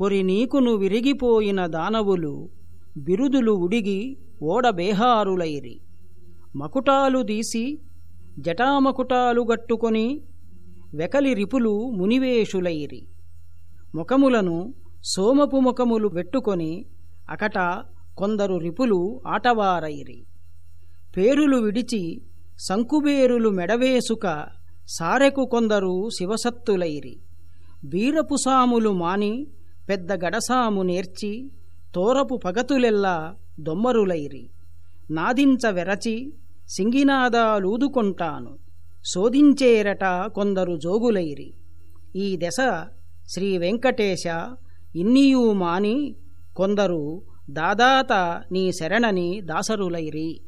పొరి నీకును విరిగిపోయిన దానవులు బిరుదులు ఉడిగి ఓడబేహారులైరి మకుటాలు దీసి జటామకుటాలు గట్టుకొని వెకలి రిపులు మునివేషులైరి. ముఖములను సోమపు ముఖములు పెట్టుకొని అకట కొందరు రిపులు ఆటవారైరి. పేరులు విడిచి సంకుబేరులు మెడవేసుక సారెకు కొందరు శివసత్తులైరి. బీరపుసాములు మాని పెద్ద గడసాము నేర్చి తోరపు పగతులెల్లా దొమ్మరులైరి. నాదించ వెరచి సింగినాదాలూదుకొంటాను శోధించేరట కొందరు జోగులైరి. ఈ దశ శ్రీ వెంకటేశ ఇన్నియూ మాని కొందరు దాదాత నీ శరణని దాసరులైరి.